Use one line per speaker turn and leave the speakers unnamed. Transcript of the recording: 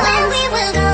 when we were